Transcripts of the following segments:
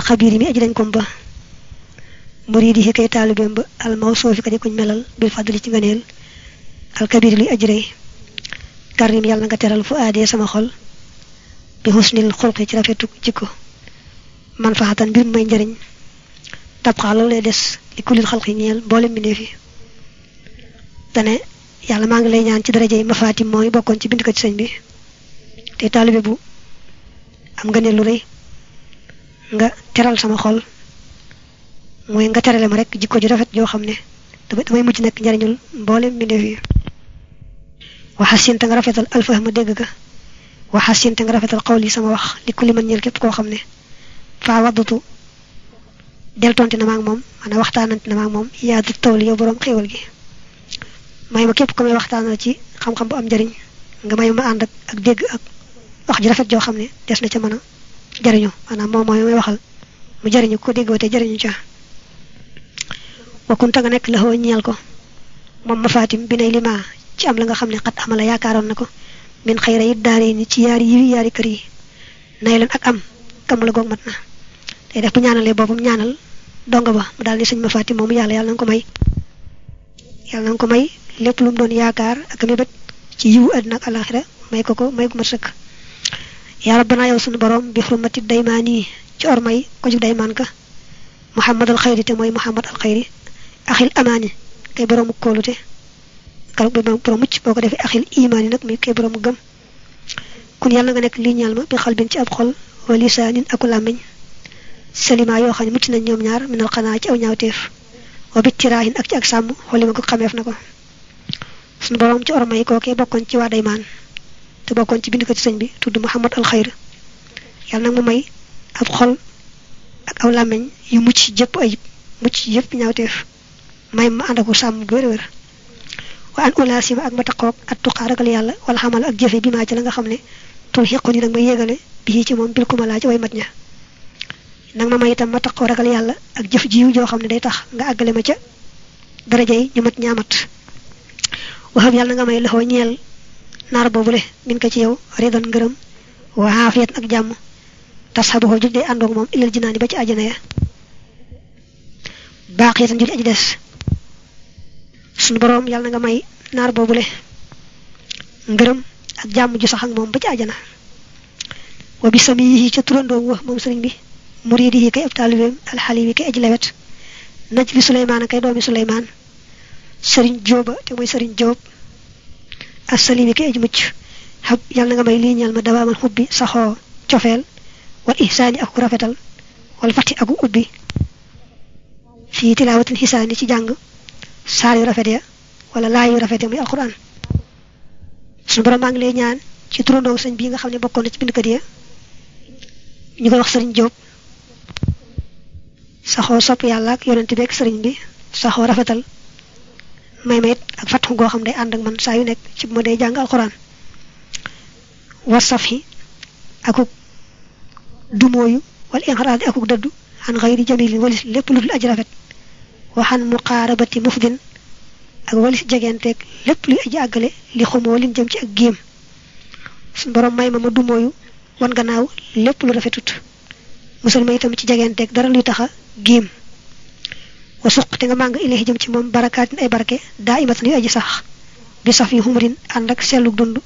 alxabiri mi aji dañ kom ba muridi kay taalibeem ba al mawsuufi ka di kuñ melal bil fadli ci ngëneel. Alkabiri luy aji rëy karim yàlla nga teral fu aadee sama xol. Bi husnil xulqi ci rafetu jikko. Man faxatan mbir may njëriñ tabxaa loolu lay des li kulil xalqi ñeel mboolem mi ne fi dane yàlla maa ngi lay ñaan ci daraje mooy bokkoon ci bind ko ci sëñ bi. Te taalibe bu am nga ne lu nga teral sama xol mooy nga terale ma rek jikko ju rafet joo xam ne damay mujj nekk njariñul mboolem mbindeef yi waxasinte nga rafetal alfahma dégg ga waxasinte nga rafetal xawli sama wax li kulli man ñeel képp koo xam ne faa waddutu del tonti na maag moom maanaam waxtaanante na maag moom yaa du tawli yow boroom xéewal gi may ma képp ko may waxtaanal ci xam-xam bu am njariñ nga may ma ànd ak dégg ak wax ji rafet joo xam ne des na ca mën jariñu maanaam moom mooy may waxal. Mu jariñu ko dégg te jariñu ca. Wakkunta nga nekk la xoo ñeel ko. Moom ma fatim bi nay lima ci am la nga xam ne xat amala yaakaaroon na ko. Min xayra it daare ni ci yaari yiwi yaari kër yi. Nay leen ak am kam la goog mat na. Day def bu ñaanalee boppam ñaanal donga ba mu daal ni sëñ ma fatim moomu yàlla yàlla na nga ko may. Yàlla na nga ko may lépp lu mu doon yaakaar ak mébét ci yiwu àddina ak alaxira may ko ko may ko mat sëkk yaa rabbana yow sunu borom bi xurmati daymaani ci ormay ko jug daymaan ka muhammad al xayri te mooy muhammad al xayri axil amaani kay boroomu kóolute kal borom mucc boo ko defee axil imaani nag mi kay boroomu gëm kun yàlla nga nekk lii ñaal ma bi xalbin ci ab xol wa lisaanin aku làmmiñ salima yoo xam ne mucc nañ ñoom ñaar minal xanaa ci aw ñaawteef wa bit tiraahin ak ci ak sàmm xooli ma ko xameef na ko sunu borom ci ormay kookee bokkoon ci waa daymaan te bokkoon ci bind ko ci sëñ bi tudd muhammad al xayr yàlla nag mu may ab xol ak aw làmmiñ yu mucc jëpp ayib mucc yëpp ñaawteef. May ma ànd aku sàmm bu wér-wér wa an ulaasima ak ma taqoog at tuqaa ragal yàlla wala xamal ak jëfe bi maa ci la nga xam ne tul xiqu ni nag ma yéegale bii ci moom bil ku ma laa ci way mat ña. Nag ma may itam ma taqoo ragal yàlla ak jëf jiw joo xam ne day tax nga àggale ma ca daraja yi ñu mat ñaamat. Waxam yàlla nga may loxoo ñeel naar boobule min ko ci yow ridan ngërëm wa xaafiyat ak jàmm. Tas xabuxoo juj day àndoog moom ilal jinaani ba ci àjjana ya. Baaxiyatan juj aji des. Sunu boroom yàlla na nga may naar boobule ngërëm ak jàmm ju sax ak moom ba ci àjjana. Wa bi sami yi ca turandoom wa moom sëriñ bi muriidi yi kay ab taalibeem alxali yi kay aji lewet naj bi suleymaan kay doomi suleymaan. Sëriñ jóoba te mooy sëriñ jóob assalim yi kay aji yàlla na nga may lii ñal ma dawaamal xubbi saxoo cofeel wal ihsaani ak rafetal wal fati aku ubbi. Fii tilaawatil xisaani ci jàng saar yu rafet ya wala laay yu rafet muy alquran. Suñu borom maa ngi lay ñaan ci turandoo sëñ bii nga xam ne bokkoon na ci bindkat ya ñu koy wax sëriñ Jóob saxoo sopp yàlla ak yonent bi. Ak bi saxoo rafetal may ak fatxu goo xam day ànd ak man saa yu nekk ci ma day jàng alquran wasaf yi akuk dumooyu wala inxaraadi akuk dëddu xan xayri jamilin walis lépp lu dul aji rafet. Waxan muqaarabati mufdin ak walis jegenteeg lépp luy aji àggale li xumoo lin jëm ci ak géem. Suñu borom may ma dumooyu wan gannaaw lépp lu rafetut. Musal ma itam ci jegenteeg dara luy taxa géem wa suq te nga màng ilahi jëm ci moom barakaatin ay barke daa imatan yu aji sax bi saf yi xumrin ànd ak sellug dund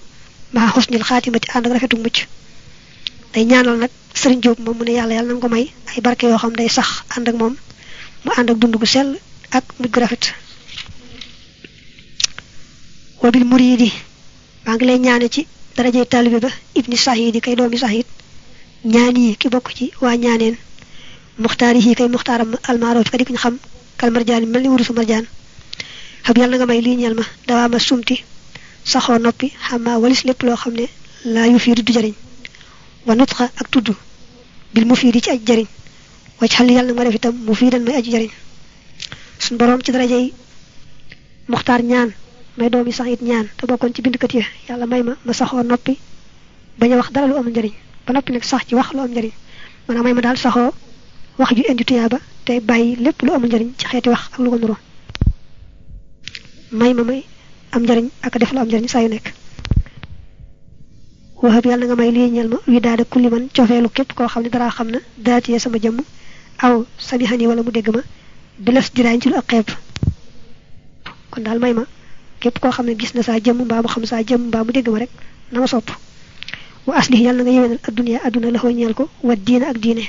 maa xusnil xaatimati ànd ak rafetug mucc. Day ñaanal nag sëriñ Jóob moom mu ne yàlla yàlla na nga ko may ay barke yoo xam day sax moom mu ànd ak dund gu sell ak mujj gu rafet. Wabil muridi maa ngi lay ñaane ci ba ibni sahidi kay doomi sahid ñaan yi ki bokk ci waa ñaaneen muxtaar yi kay muxtaaram almaaroof ka di kuñ xam kal marjaan mel ni wurusu marjaan xab yàlla na nga may lii ñeel ma dawaa ma sumti saxoo noppi xamaa walis lépp loo xam ne laa yu fii du jariñ wa nutxa ak tudd bil mu fii di ci aj jariñ wacc xal yàlla na ma def itam mu fii dan may aju jariñ suñ boroom ci darajey muxtaar ñaan may doomi sax it ñaan te bokkoon ci bindkat yi yàlla may ma ma saxoo noppi bañ a wax dara lu am njariñ ba noppi nag sax ci wax lu am maanaam may ma daal saxoo wax ju indi tuyaaba te bàyyi lépp lu amul njariñ ci xeeti wax ak lu ko nuru may ma may am njariñ ak def lu am njariñ saa yu nekk. Waxab yàlla nga may lii ñeel ma wi daada kulli man cofeelu képp koo xam ne dara xam na daatiyee sama jëmm aw samihani wala mu dégg ma bilas diraañ ci lu ak xeeb. Kon may ma képp koo xam ne gis na saa jëmm mbaa mu xam saa jëmm mbaa mu dégg ma rek na sopp. Wa na nga adduniya adduna la ñeel ko wa diina ak diine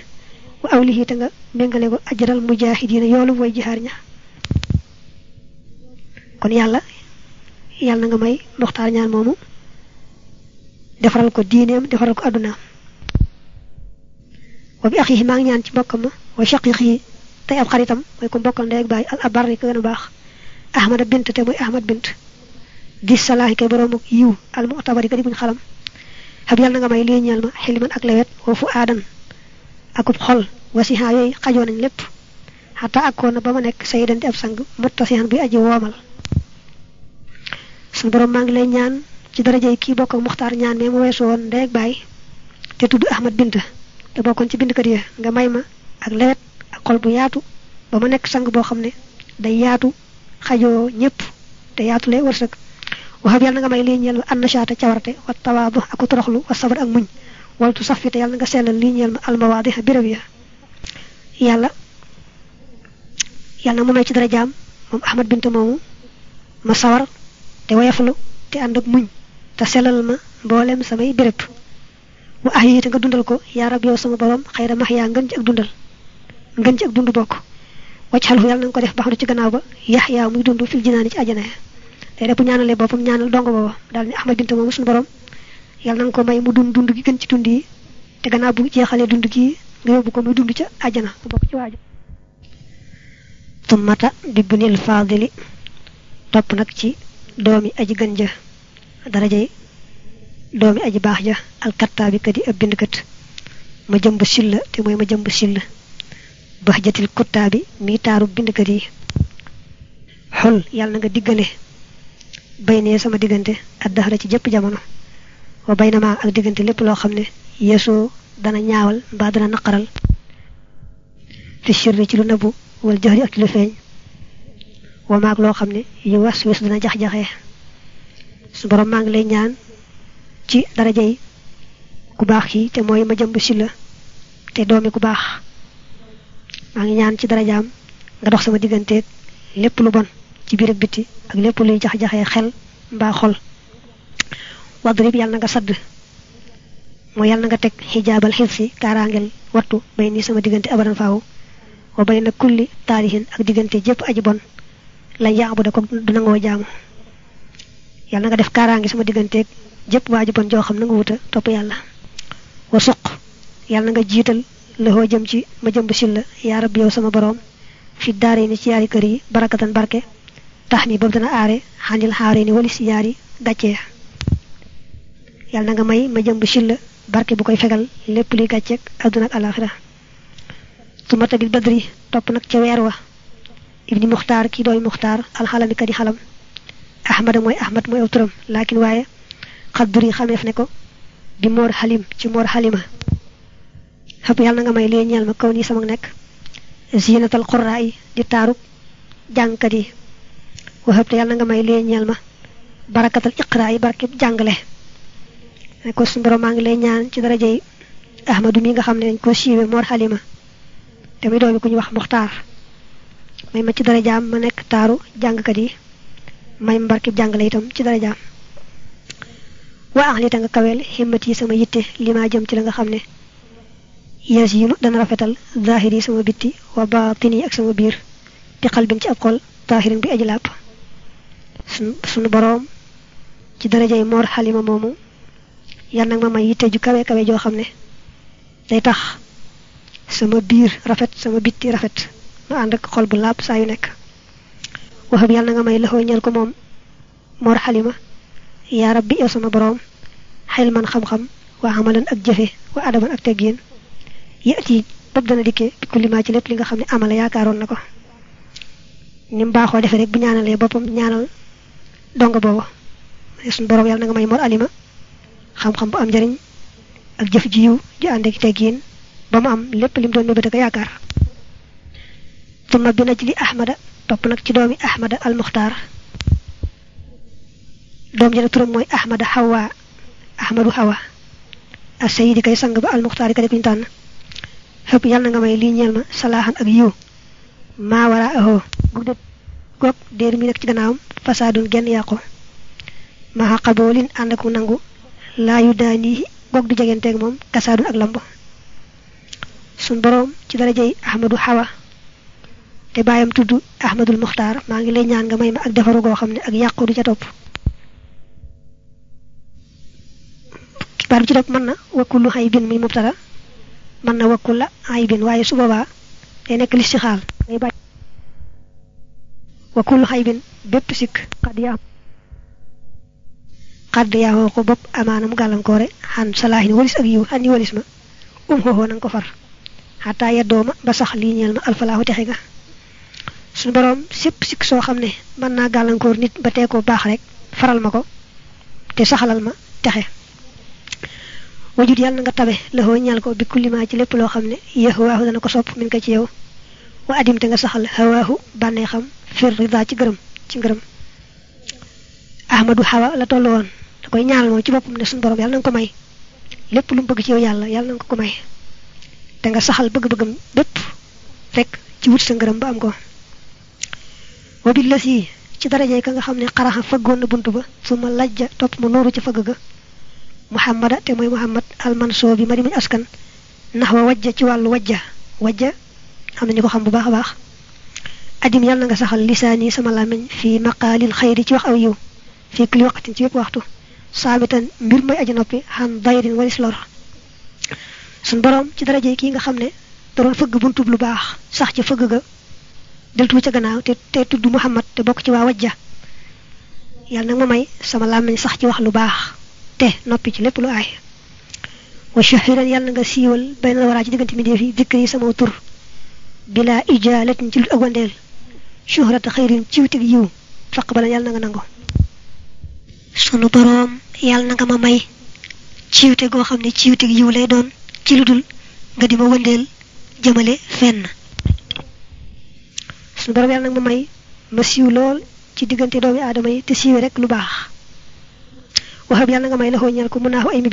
wa awlihi te nga méngale ko ajral mujaahidiina yoolu way jihaar ña. Kon yàlla yàlla na nga may muxtaar ñaan moomu defaral ko diineem defaral ko addunaam. Wa bi axihi maa ñaan ci mbokkam wa shaqiqi tey ab xaritam ko ndey ak baay al abar ni ko gën a baax ahmada bint te muy ahmad bint. Di salaahi kay boroomu yiw al mu'tabari ka di buñ xalam. Xab yàlla na nga may ñeel ma ak lewet wa fu aadan akub xol wasiha yooyu xajoo nañ lépp xataa akkoon na ba ma nekk sayidan di ab sang muttasihan bi aji woomal suñu borom maa ngi lay ñaan ci daraja yi kii bokk ak muxtaar ñaan mais mu ak baay te tudd ahmad bint te bokkoon ci bindkat yi nga may ma ak lewet ak xol bu yaatu ba ma nekk sang boo xam ne day yaatu xajoo ñëpp te yaatu lay wërsëg. Waxab yàlla na nga may lii ñeel ma annashaata cawarte wa tawaadu ak toroxlu wa sabar ak muñ waltu safi te nga sellal lii ñeel ma almawaadi béréb ya. Yàlla yàlla mu may ci dara jaam moom ahmad bint moomu ma sawar te woyaflu te ànd ak muñ te sellal ma mboolem samay béréb wa ah yi te nga dundal ko yaa rab yow sama borom xayra max yaa ci ak dundal ngën ci ak dund bokk. Wacc xalfu yàlla na nga ko def baxdu ci gannaaw ba yax yaa muy dund fil jinaani ci àjjana ya. Tey rek bu ñaanalee boppam ñaanal dong booba daal ni ahmad bint moomu suñu borom yàlla na nga ko may mu dund dund gi gën ci dund yi. Te gannaaw bu jeexalee dund gi nga yóbbu ko muy dund ca àjjana mu bokk ci waaju tummata bibnil faadili topp nag ci doomi aji gën ja darajay aji baax ja alkatta bi kadi ab bindkat. Ma jëmb silla te mooy ma bax jatil kuttaa bi mi taaru bindkat yi. Xol yàlla na nga diggale bay nee sama diggante ak daxara ci jëpp jamono wa bay na maa ak diggante lépp loo xam ne yeesoo dana ñaawal mbaa dana naqaral fi sirri ci lu nëbbu wal jahri ak lu feeñ wa maag loo xam ne yu was wis dana jax-jaxee su borom maa ngi lay ñaan ci darajay ku baax yi te mooy ma jëmb si la te doomi ku baax. Maa ngi ñaan ci darajaam nga dox sama lépp lu bon ci biir ak bitti ak lépp luy jax-jaxee xel mbaa xol wadrib yàlla na nga sadd. Mooy yàlla na nga teg xijaabal xif si kaaraangel wattu bay ni sama diggante abadan faaw wa bay na kulli taarihin ak diggante jëpp aji bon. Lañ yaabu da ko du nangoo jaamu. Yàlla na nga def kaaraange sama digganteeg jëpp waa ji bon joo xam na nga wuta topp yàlla. Wa suq yàlla na nga jiital loxoo jëm ci ma jëmb silla yaa rabbi yow sama boroom fi daare ni ci yaari kër yi barakatan barke tax ni boobu dana aare xanil xaare ni wali si yaari gàcce ya yàlla na nga may ma jëmb silla barke bu koy fegal lépp luy gàcceeg adduna ak alaxira su ma tabil badri topp nag ca weer wa. Ibni muxtaar kii dooy muxtaar alxalami kadi xalam. Ahmada mooy ahmad mooy aw turam. Laakin waaye xadduri xameef ne ko di moor xalim ci moor xalima. Xëpp yàlla na nga may lee ñeel ma kaw nii sama nekk. Zinatal xuraa yi di yi. Waxëb te yàlla na nga may lee ñeel ma yi barkeb jàngale. ne ko suñu borom maa ngi lay ñaan ci daraja yi ahmadu mi nga xam ne dañ ko siiwe moor xalima te muy doomi ku ñu wax muxtaar. may ma ci darajaam ma nekk taaru jàngkat yi. may ma barkeb jàngale itam ci darajaam. waa ax li ta nga kaweel himmat yi sama yitte li maa jëm ci la nga xam ne. yees yi dana rafetal zahir yi sama bitti wa baatin yi ak sama biir. di xalbin ci ab xol zahirin bi aji làpp sunu boroom ci daraja yi moor xalima moomu yal nag ma may yitte ju kawe kawe joo xam ne day tax sama biir rafet sama bitti rafet ma ànd ak xol bu làpp saa yu nekk waxab yàlla na nga may laxoo ñel ko moom moor xalima yaa rabbi yow sama boroom xel man xam-xam waa amalan ak jëfe wa adaban ak teggiin yati bopp dana dikkee bi kullimaa ci lépp li nga xam ne amala yaakaaroon na ko ni mu rek bu ñaanalee boppam ñaanal donga booba suñu boroom yàlla nga may mor alima xam-xam bu am njariñ ak jëf ji yiw ju ànd ak teggiin ba mu am lépp lim doon mébét ak yaakaar. Tumma bi naj li ahmada topp nag ci doomi ahmada al muxtaar doom jële turam mooy ahmada hawa ahmadu hawa. As sayidi kay sang ba al muxtaar yi ka kuñ tànn. Xëpp yàlla nga may lii ñeel ma salaaxan ak yiw. Maa wara ahoo gug de goog déer mi nekk ci gannaawam fasaadun genn maa xaboolin ànd nangu laa yu daanii goog du jegenteeg moom kasaadun ak lamb sun boroom ci darajey ahmadu xawa te bàyyam tudd ahmadul muxtaar maa ngi lay ñaan nga may ma ak defaru goo xam ne ak yàqu du ca topp. Ci topp mën na wakkullu xay bin muy mubtada. Mën na wakkul la ay bin waaye su boobaa day listixaal ngay bàyyi. Wakkul xay bin bépp sikk. Xad yaa xad yaa ko bopp amaana mu gàllankoore xan salaahin walis ak yiw xan ni walis ma. Um xooxoo nanga ko far. Xataa yeddoo ma ba sax lii ñeel ma alfalaahu texe ga. Suñu boroom sépp sikk soo xam ne mën naa gàllankoor nit ba tee ko baax rek faral ma ko te saxalal ma texe. Wajut yàlla nga tabe laxoo ñal ko bi kullimaa ci lépp loo xam ne dana ko sopp min ko ci yow. Wa adim te nga saxal hawaahu bànnee xam fir rida ci gërëm ci ngërëm. Ahmadu xawa la tollu da koy ñaanal ci boppam ne suñu borom yàlla na nga ko may. Lépp lu mu bëgg ci yow yàlla yàlla na nga ko may. Te nga saxal bëgg-bëggam bépp rek ci wut sa ngërëm ba am ko. Wa bi la si ci darajey ka nga xam ne xaraxa faggoon na bunt ba su ma lajja topp mu nooru ci ga. Te mooy muhammad almanso bi ma di muñ askan ndax wa wajja ci wàllu wajja. Wajja am nañu ko xam bu baax baax. Adim yàlla na nga saxal lisaani sama làmmiñ fii maqaalil xayri ci wax aw yiw fii kulli waqtin ci waxtu saabitan mbir mooy aji noppi xam dayrin walis lor suñ boroom ci daraje kii nga xam ne doon fëgg buntub lu baax sax ci fëgg ga deltu ca gannaaw te te tudd muhammad te bokk ci waa wajja yàlla nag ma may sama làmmiñ sax ci wax lu baax te noppi ci lépp lu aay wa shahiran yàlla nga siiwal bayna la waraa ci diggante mi def yi dikk yi sama tur bila ijaalatin ci lu ak wandeel shuhrata xayrin ciwtig yiw faq bala yàlla nga nangu sunu boroom yàlla na nga ma may ciwte goo xam ne ciwtig yiw lay doon. Ci lu dul nga di ma wëndeel fenn. Sunu boroom yàlla nag ma may ma siiw lool ci diggante doomi aadama yi te siiwe rek lu baax. Waxab yàlla nga may la xooñal ko mun naa ay mi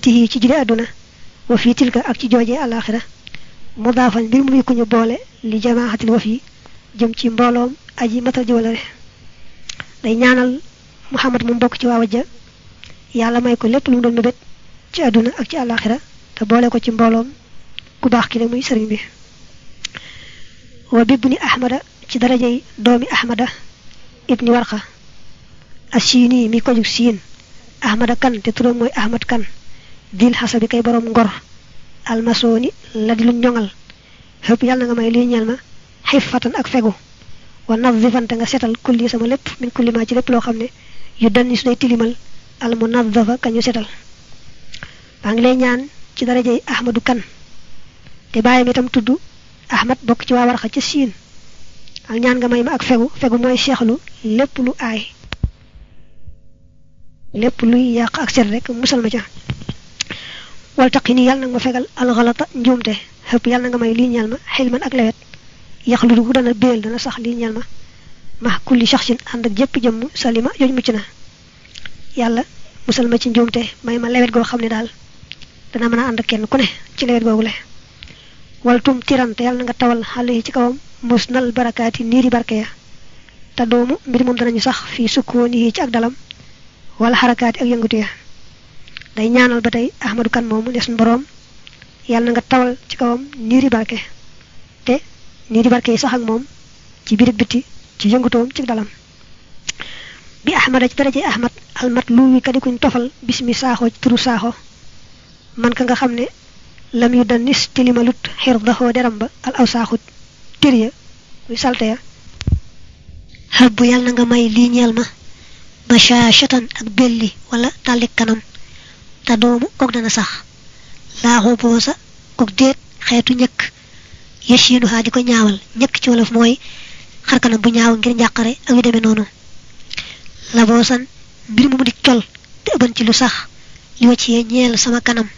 tihi ci jile àdduna wa fii tilka ak ci joojee àllaaxira. Mu daafal mbir mu ñu boole li jamaaxatil wa fii jëm ci mbooloom aji matal ji wala re day ñaanal muhammad mu bokk ci waa wajja yàlla may ko lépp lu doon mébét ci àdduna ak ci àllaaxira te boole ko ci mbooloom ku baax ki ne muy sëriñ bi. Wa bibni ahmada ci darajey doomi ahmada ibni warqa. Asiini mi ko jug ahmada kan te turam mooy ahmad kan. Dil xasa bi kay borom ngor. Almasooni la di lu ñoŋal. Xëpp yàlla na nga may lii ñeel ma. Xifatan ak fegu. Wa nadifante nga setal kulli sama lépp min kulli ma ci lépp loo xam ne yu su day tilimal al munadafa ka ñu setal maa ngi lay ñaan ci darajey ahmadu kan te bàyyam itam tudd ahmad bokk ci waa warxa ca siin ak ñaan nga may ma ak fegu fegu mooy seexlu lépp lu aay lépp luy yàq ak set rek musal ma ca wal taqi nii yàlla nag ma fegal alxalata njuumte xëpp yàlla na nga may lii ñeel ma xilman ak lewet. Yax lu bu dana béel dana sax lii ñeel ma. Ma kulli shaxsin ànd ak jëpp jëmm salima jooju mucc na yàlla musal ma ci njuumte may ma lewet goo xam ne daal dana mën a ànd ak kenn ku ne ci lewet googu le. Wal tum tirante yàlla na nga tawal xale yi ci kawam mus nal barakaati niiri barke ya. Te doomu mbir moom danañu sax fii sukkooni yi ci ak dalam wala xarakaati ak yëngatu ya. Day ñaanal ba tey ahmadu kan moomu ne suñu boroom nga tawal ci kawam niiri barke. Te niiri barke sax ak moom ci biir biti ci yëngutoom ci dalam bi ahmada ci daraje ahmad almat lu wi ka di kuñ tofal bismi saaxo ci turu saaxo. Man ka nga xam ne lam yu dan nis tilimalut xir daxoo deram ba al aw saaxut tir ya muy salte ya. Xabbu yàlla na nga may lii ñeel ma. Bashashatan ak belli wala tàllik kanam. Te doomu kook dana sax. Laaxu boosa kook déet xeetu ñëkk. Yëchiinu xaa di ko ñaawal. Ñëkk ci wolof mooy xarkanam bu ñaaw ngir njàqare ak yu demee noonu la boosan mbir mu mu di col te ëbban ci lu sax li wa ci ñeel sama kanam.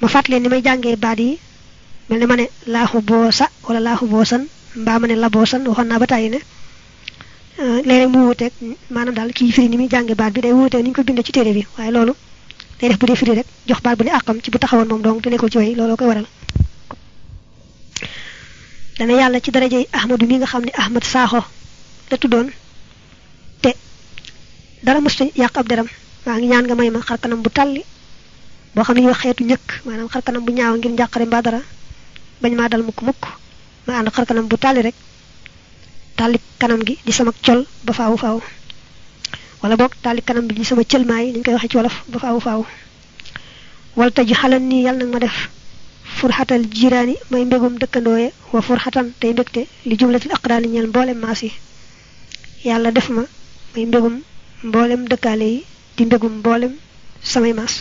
Ma fàttaleen ni may jàngee baat yi mel ni ma ne laaxu boosa wala laaxu boosan mbaa ma ne la boosan waxoon naa ba tàyyi ne léeg-léeg mu wuuteeg maanaam daal kii firi ni muy jànge baat bi day ni ko bindee ci bi loolu day def bu firi rek jox baat bu ne àqam ci bu taxawoon moom donc te nekkul ci way looloo koy waral. Dana yàlla ci darajey ahmadu mi nga xam ne ahmad saaxo la tuddoon. te dara musta yàq ab deram maa ngi ñaan nga may ma xarkanam bu tàlli boo xam ne wax xeetu ñëkk maanaam xarkanam bu ñaaw ngir njàqare mbaa dara bañ maa dal mukk mukk ma ànd xarkanam bu tàlli rek tàlli kanam gi di sama col ba faawu faaw wala boog tàlli kanam bi di sama cëlmaay ni ñu koy waxee ci wolof ba faawu faaw. Wala tëj xalan nii ma def furxatal jiraani may mbégum dëkkandooye wa furxatan tey mbégte li jumlatil aqraani ñeel mboolem maas yi. Yàlla def ma may mbégum mboolem dëkkaale yi di mbégum mboolem samay maas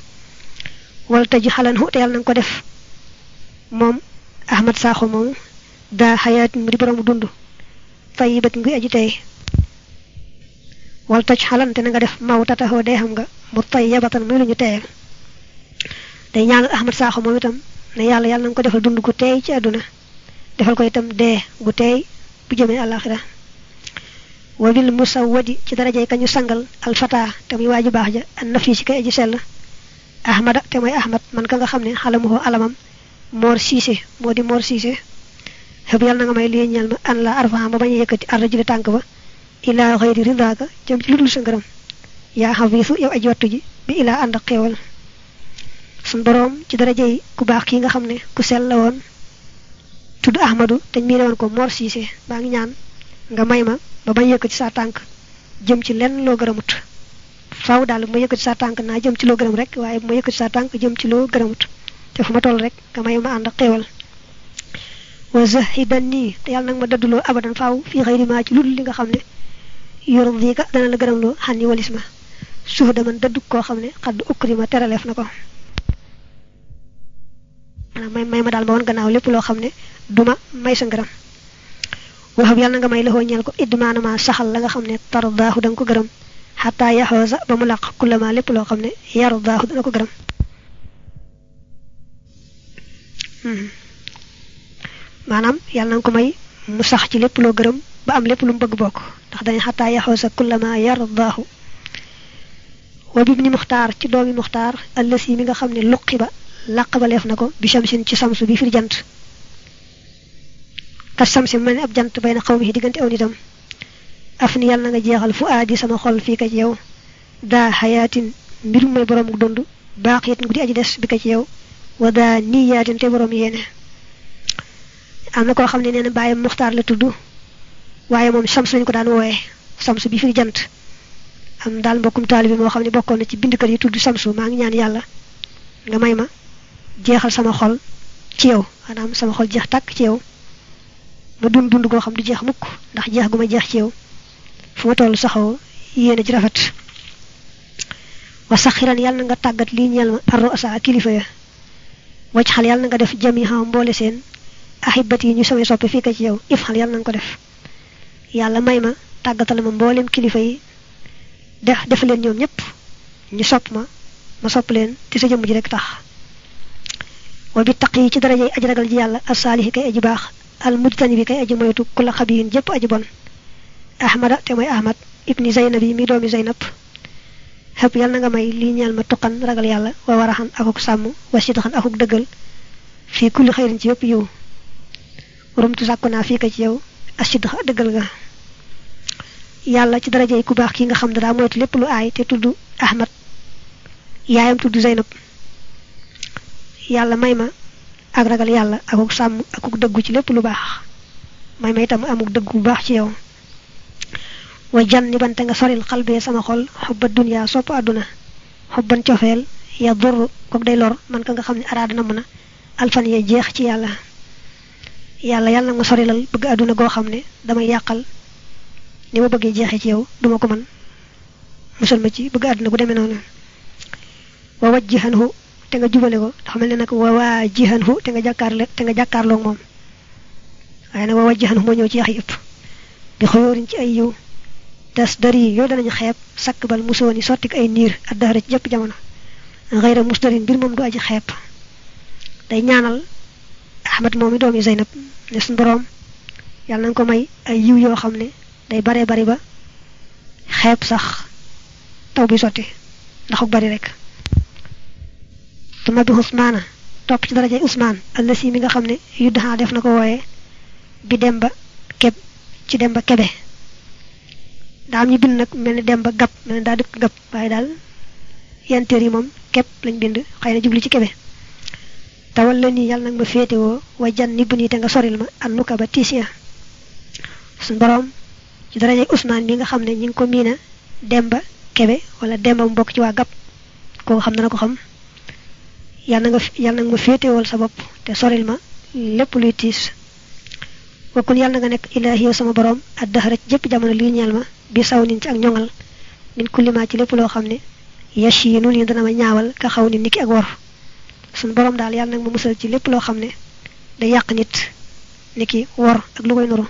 wala tëj xalan hu te yàlla nanga ko def. Moom ahmad saaxo moomu daa xayaatin mu borom dund. Fay bët nguy aji tey. Wala toj xalan te nga def. Maw tataxoo dee xam nga mu tay yabatan muy lu ñu day ñaanal ahmad saaxo moom itam ne yàlla yàlla na ko defal dund gu teey ci àdduna. Defal ko itam dee gu teey bu jëmee àlaxira wa bil musawwadi ci darajey kañu sangal alfata te muy waaju baax ja an nafi ci kay aji sell ahmada te mooy ahmad man ka nga xam ne xalamuhoo alamam. Moor siise moo di moor siise xëb yàlla na nga may lii ñeel ma an la arfaha ma bañ a yëkkati arra jili tànk ba ilaa xëyri ridaaka jëm ci lu dul sa yaa xafiisu yow aji wattu ji bi ilaa ànd ak xéewal sun boroom ci daraja yi ku baax kii nga xam ne ku sell la woon tudd ahmadu te mii woon ko mor siise baa ngi ñaan nga may ma ba bañ yëkkati sa tànk jëm ci lenn loo gërëmut faaw daal bu ma yëkkati sa tànk naa jëm ci loo gërëm rek waaye bu ma yëkkati sa tànk jëm ci loo gërëmut te fu ma toll rek nga may ma ànd ak xéewal. Wa zahidan nii te yàlla nag ma dadduloo abadan faaw fii xëyri maa ci lu li nga xam ne yurdika dana la gërëm loo xan ni walis ma. Suuf da man dëddu koo xam ne xadd ukri ma teraleef na ko. Maanaam may may ma daal ma woon gannaaw lépp loo xam ne duma may sa ngërëm waxab yàlla na nga may la ñeel ko idmaanama saxal la nga xam ne tardaahu da nga ko gërëm xataa yaxoosa ba mu làq kullama lépp loo xam ne yardaahu dana ko gërëm maanaam yàlla na nga ko may mu sax ci lépp loo gërëm ba am lépp lu mu bëgg bokk ndax dañ xataa yaxoosa kullama yardaahu wa bibni muxtaar ci doomi muxtaar allasi mi nga xam ne luqi ba làq ba leef na ko bi shamsin ci samsu bi firi jant كسم سمن أبجنت بين قومه دقنت أو ندم أفني يلنا جيغل فؤادي سما خول فيك جيو دا حياة مرم من برام دوندو باقية نقدي أجدس بك جيو ودا نية جنت برام يينا أنا كو خمني نينا باية مختار لتدو وايا موم شمس من كدان ووي شمس بيفر جنت أم دال بكم طالب مو خمني بكونا تي بند كري تدو شمس ما نيان يعني يالا نمائما جيغل سما خول تيو أنا سما خول جيغتاك تيو ma dund dund goo xam du jeex mukk ndax jeex gu ma jeex ci yow. Fu ma toll yéene ji rafet. Wa saxiran yàlla na nga ñeel ma arro asa kilifa ya. Wacc xal yàlla na nga def jami xam mboole seen ahibat yi ñu fii ka ci yow. If xal yàlla na nga ko def. Yàlla may ma tàggatal ma mboolem kilifa yi def def leen ñoom ñëpp ñu sopp ma ma sopp leen te sa jëmm ji rek tax. Wa bi taq yi ci ji yàlla asaalixi kay aji baax al mujtani bi kay aji moytu kula xabiyin jëpp aji bon. Ahmada te mooy ahmad ibni zaynab yi mi doomi zaynab. Xëpp yàlla na nga may lii ñeel ma tuqan ragal yàlla wa waraxan akuk sàmm wa sidxan akuk dëggal. Fii kulli xëyrin ci yëpp yiw. Rumtu sàkku naa ka ci yow ga yàlla ci darajey ku baax ki nga xam daa moytu lépp lu aay te tudd ahmad. Yaayam tudd Zeynab yàlla may ma ak ragal yàlla akuk sàmm akuk dëggu ci lépp lu baax. May ma itam amuk dëggu baax ci yow. Wa jan ni bante nga soril xalbee sama xol xubba dunya sopp àdduna. Cofeel ya dur kook day lor man ka nga xam ne araada alfan ya jeex ci yàlla. Yàlla yàlla nag ma sorilal bëgg àdduna goo xam ne damay yàqal. Ni ma bëggee jeexee ci yow duma ko mën. Musal ma ci bëgg àdduna gu demee noonu. Wa wajjihanhu te nga jubale ko dafa mel ne nag wa waajihanhu te nga jàkkaarle te nga jàkkaarloog moom waaye nag wa wajjihanhu moo ñëw ci yax bi ci ay yiw das dari yow danañu xeeb sakk bal musooni sotti ay niir ak daxara ci jëpp jamono. Xëyra musdarin mbir moom du aji xeeb. Day ñaanal ahmad moom mi doomi zeynab ne suñ boroom. Yàlla nañ ko may ay yiw yoo xam ne day bare bari ba xeeb sax taw bi sotti ndaxuk bari rek tuma bi usmaana topp ci darajay usmaan allasi mi nga xam ne yuddaxaa def na ko wooye bi demba keb ci demba kebe. Daa am ñu bind nag mel ni demba gab mel ni daa dëkk gab waaye daal yenn téer yi moom keb lañ bind xëy na jublu ci kebe. Tawal la nii yàlla nag ma féetewoo wa jan ni bu nii te nga soril ma an nuka ba tiisiya. Suñ borom ci darajay usmaan mi nga xam ne ñi ngi ko miina demba kebe wala demba mu bokk ci waa gab kooku xam na ko yàlla nga yàlla nag ma féetewool sa bopp te soril ma lépp luy tiis. Wakkun yàlla nga nekk ilaahi yow sama borom ak daxara ci jëpp jamono lii ñeel ma bi saw nin ci ak ñoŋal. Min kullimaa ci lépp loo xam ne yash yi nun yi dana ma ñaawal ka xaw ni niki ak wor. Suñ borom daal yàlla nag ma musal ci lépp loo xam ne da yàq nit niki wor ak lu koy nuru.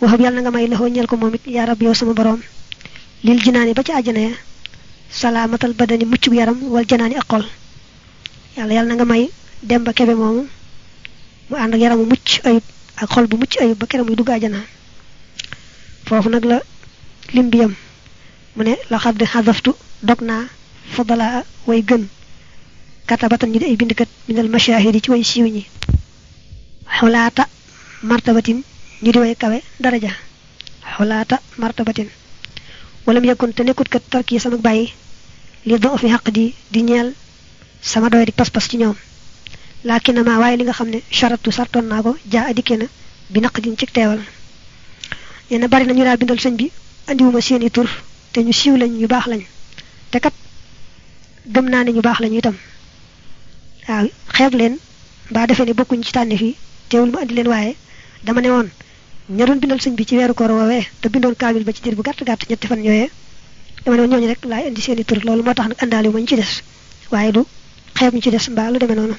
Waxab yàlla na nga may loxoo ñeel ko moom it yaa rab sama borom lil jinaani ba ci àjjana ya salaamatal badani muccug yaram wal janaani ak yàlla na nga may dem ba kebe moomu mu ànd ak yaramu mucc ayib ak xol bu mucc ayib ba kere muy dugg àjjana. Foofu nag la lim bi yam mu ne la xadd xadaftu dog naa fadalaa way gën katabatan ñi ay bindkat minal mashahidi ci way siiw ñi xulaata martabatin ñu di way kawe daraja xulaata martabatin. Walam yakun te nekkut kat tarki sama bàyyi li do fi xaq di ñeel sama doy di pas-pas ci ñoom. Laakin ma waaye li nga xam ne charatu sartoon naa ko jaa adikke na bi naq din ci teewal. Nee na bari na ñu daa bindal sëñ bi andiwuma seeni tur te ñu siiw lañ ñu baax lañ. Te kat gëm naa ne ñu baax lañu itam. Waaw xeeb leen mbaa defee ne bokkuñ ci tànne fii teewul ma andi leen waaye dama ne woon ña doon bindal sëñ bi ci weeru koor woowee te bindoon kaamil ba ci diir bu gàtt gàtt ñetti fan yooyee dama ne woon ñooñu rek laay indi seeni tur loolu moo tax ma ci des. Waaye du xeeb ñu ci des mbaa lu demee noonu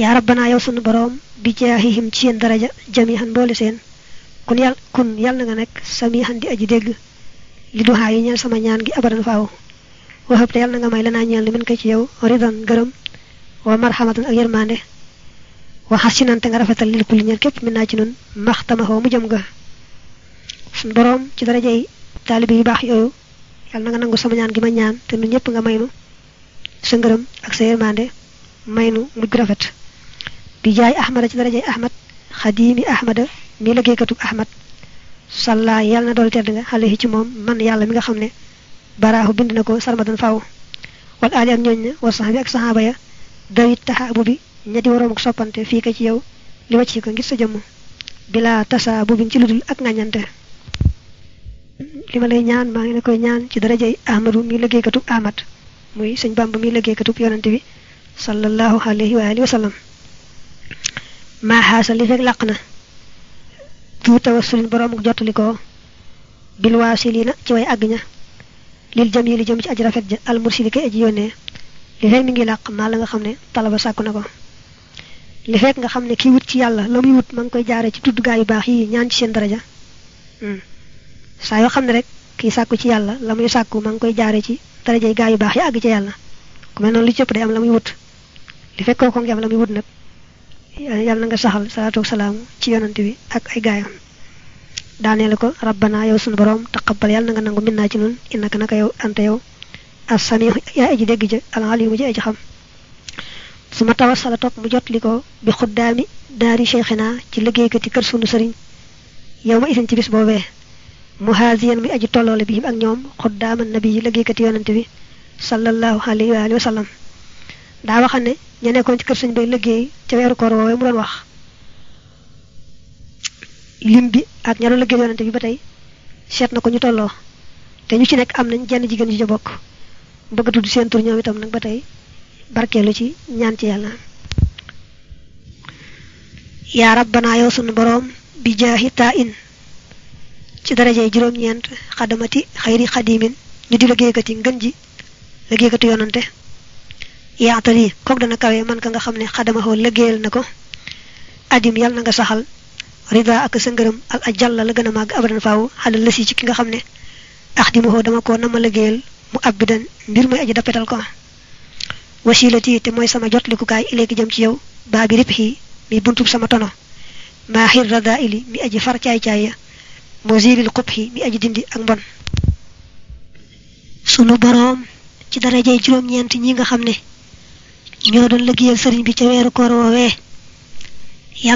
yaa rabbanaa yow sunu boroom bi jaahihim ci seen daraja jamihan mboole seen kun yàlla kun yàlla na nga nekk samihan di aji dégg li duxaa yi ñeel sama ñaan gi abadan faaw waxab te yàlla na nga may lanaa ñeel mën ko ci yow ridan gërëm wa marhamatan ak yërmande wa xasinante nga rafetal lil kulli ñeel képp min ci nun mu jëm ga suñ boroom ci daraja yi taalibe yu baax yooyu yàlla na nga nangu sama ñaan gi ma ñaan te nun ñëpp nga maynu sa ngërëm ak sa yërmande maynu mujj rafet. Bi jaay ahmada ci ahmad xadiimi ahmada mi ahmad. Salla yàlla na dool tedd nga xale ci moom man yàlla mi nga xam ne baraaxu bind na ko sarmadan faw wal aali ak ñooñ wa sax bi ak saxaaba ya dawit taxaabu bi ña di waroom ak soppante fii ka ci yow li ko ngir sa jëmm. Bila tasa bin ci ludul ak ngañante li ma lay ñaan maa ngi la koy ñaan ci ahmadu mi ahmad muy sëñ bamba mi liggéeykatub yonante bi sallallahu alayhi wa alihi wa sallam maa xaasa li fekk làq na du tawassulin boroom ak jottali ko bil waasilina ci way àgg ña lil jam yi li jëm ci aj rafet ja al mursili kay aji yónnee li fekk mi ngi làq maa la nga xam ne talaba sàkku na ko. Li fekk nga xam ne kii wut ci yàlla la muy wut ma ngi koy jaaree ci tudd gaa yu baax yi ñaan ci seen daraja. Saa yoo xam ne rek kii sàkku ci yàlla la muy sàkku ma ngi koy jaaree ci darajay gaa yu baax yi àgg ci yàlla. Ku mel noonu li cëpp day am la muy wut. Li fekk kooku ngi am la muy wut nag. Yàlla na nga saxal salaatu salaamu ci yonante bi ak ay gaayam. Daaneel ko rabbana yow sunu borom taqabbal yàlla na nga nangu min naa ci nun innaka naka yow anta yow as-samiu yaa aji dégg ja al-alimu ji aji xam. Su ma tawassala mu jot li ko bi xuddaami daari ci kër sunu sëriñ. Yow ma isin ci bis boobee muhaziyan muy aji tolloole bi ak ñoom xuddaama nabi yi liggéeykati yonante bi sallallahu alayhi wa sallam. Daa waxam ne ña ci kër sëñ bay liggéey ca weeru koor woowee mu doon wax. Lim bi ak ña doon liggéey yonante bi ba tey seet na ko ñu tolloo. Te ñu ci nekk am nañ jenn jigéen ji ca bokk. Bëgg tudd seen tur ñoom itam nag ba tey barkeelu ci ñaan ci yàlla. Yaa rabbana yow sunu boroom bi in ci darajey juróom-ñeent xadamati xayri xadimin ñu di liggéeykati ngën ji liggéeykati yonante. Yaatal yi kook dana kawe man ka nga xam ne xadamaxoo liggéeyal na ko. Adim yàlla na nga saxal. Rida ak sa ngërëm al ajalla la gën a màgg abadan faaw xalal la ci ki nga xam ne ax di maxoo dama ko nama liggéeyal mu abbidan mbir muy aji dappetal ko. Wasilati te mooy sama jotlikukaay iléegi jëm ci yow baa bi rib xii mi buntub sama tono. Maa xir rada ili mi aji far ya mosiril xub xi mi aji dindi ak mbon. Sunu boroom ci darajey juróom-ñeent ñi nga xam ne ñoo doon liggéeyal sëriñ bi ca weeru koor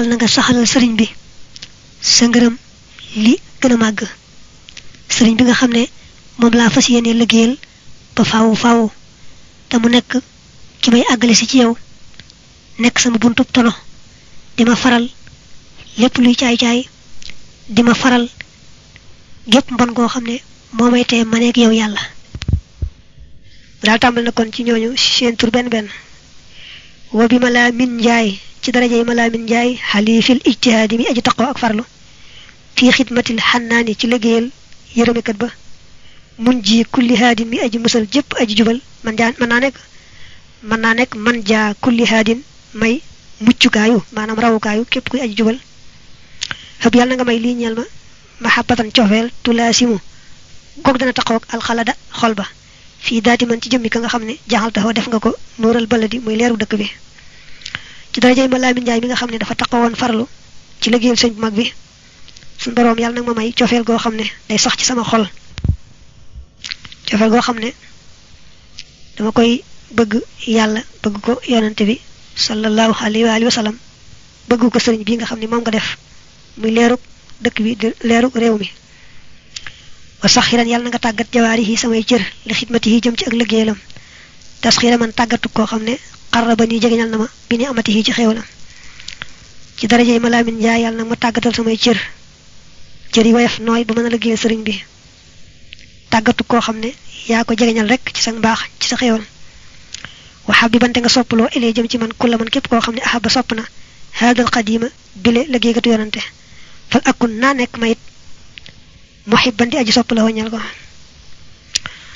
na nga sëriñ bi sa ngërëm li gën a màgg. Sëriñ bi nga xam ne moom laa fas yéene liggéeyal ba faawu faawu te mu nekk ki may ci yow nekk sama buntub tono di ma faral lépp luy caay-caay di ma faral gépp mbon goo xam ne moo may tee maneeg yow yàlla daal tàmbal na kon ci ñooñu seen tur benn benn wa bi ma laa min njaay ci daraja yi ma laa min njaay xalifil ijtihaadi mi aji taqoo ak farlu fii xidmatil xannaani ci liggéeyal yërëmekat ba mun ji kulli haadin mi aji musal jëpp aji jubal man jaa mën naa nekk mën naa nekk man jaa kulli haadin may muccukaayu maanaam rawukaayu képp kuy aji jubal xëb yàlla nga may lii ñeel ma mahabbatan cofeel tulaasimu. Kook dana taxaw ak alxalada xol ba fii daati man ci jëmmi ka nga xam ne jaaxal taxaw def nga ko nuural baladi muy leeru dëkk bi. Ci darajay ma laamin njaay mi nga xam ne dafa taxawoon farlu ci liggéeyal bu mag bi. Suñ boroom yàlla nag ma may cofeel goo xam ne day sax ci sama xol. Cofeel goo xam ne dama koy bëgg yàlla bëgg ko yonante bi sallallahu alayhi wa alihi wa sallam. Bëgg ko sëriñ bi nga xam ne moom nga def muy leerug dëkk bi di leerug réew mi. Wa saxiran yàlla nga tàggat jawaari yi samay cër li xidmati yi jëm ci ak liggéeyalam tasxira man tàggatu koo xam ne xarra ba nii jegeñal na ma bi ni amati yi ci xéewalam. Ci daraja yi ma laamin njaay yàlla nag ma tàggatal samay cër. Cër yi woyof nooy ba mën a sëriñ bi. Tàggatu koo xam ne yaa ko jegeñal rek ci sa mbaax ci sa xéewal. Waxaa bi bante nga soppaloo ilee jëm ci man kulla man képp koo xam ne ahaba sopp na xadima bile liggéeykatu yonante fal akun naa nekk mayit. Muhibban di aji sopp la waññal ko.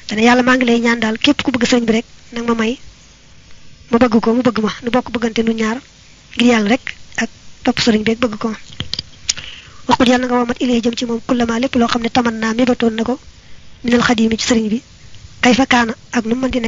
Dana yàlla maa ngi lay ñaan daal képp ku bëgg sëriñ bi rek nag ma may. Ma bëgg ko mu bëgg ma. Nu bokk bëggante nu ñaar ngir yàlla rek ak topp sëriñ bi bëgg ko. Waxut yàlla nga womat ilee jëm ci moom kullama lépp loo xam ne taman naa mébatoon na ko minal xadimi ci bi. Kay fa kaana ak nu mën di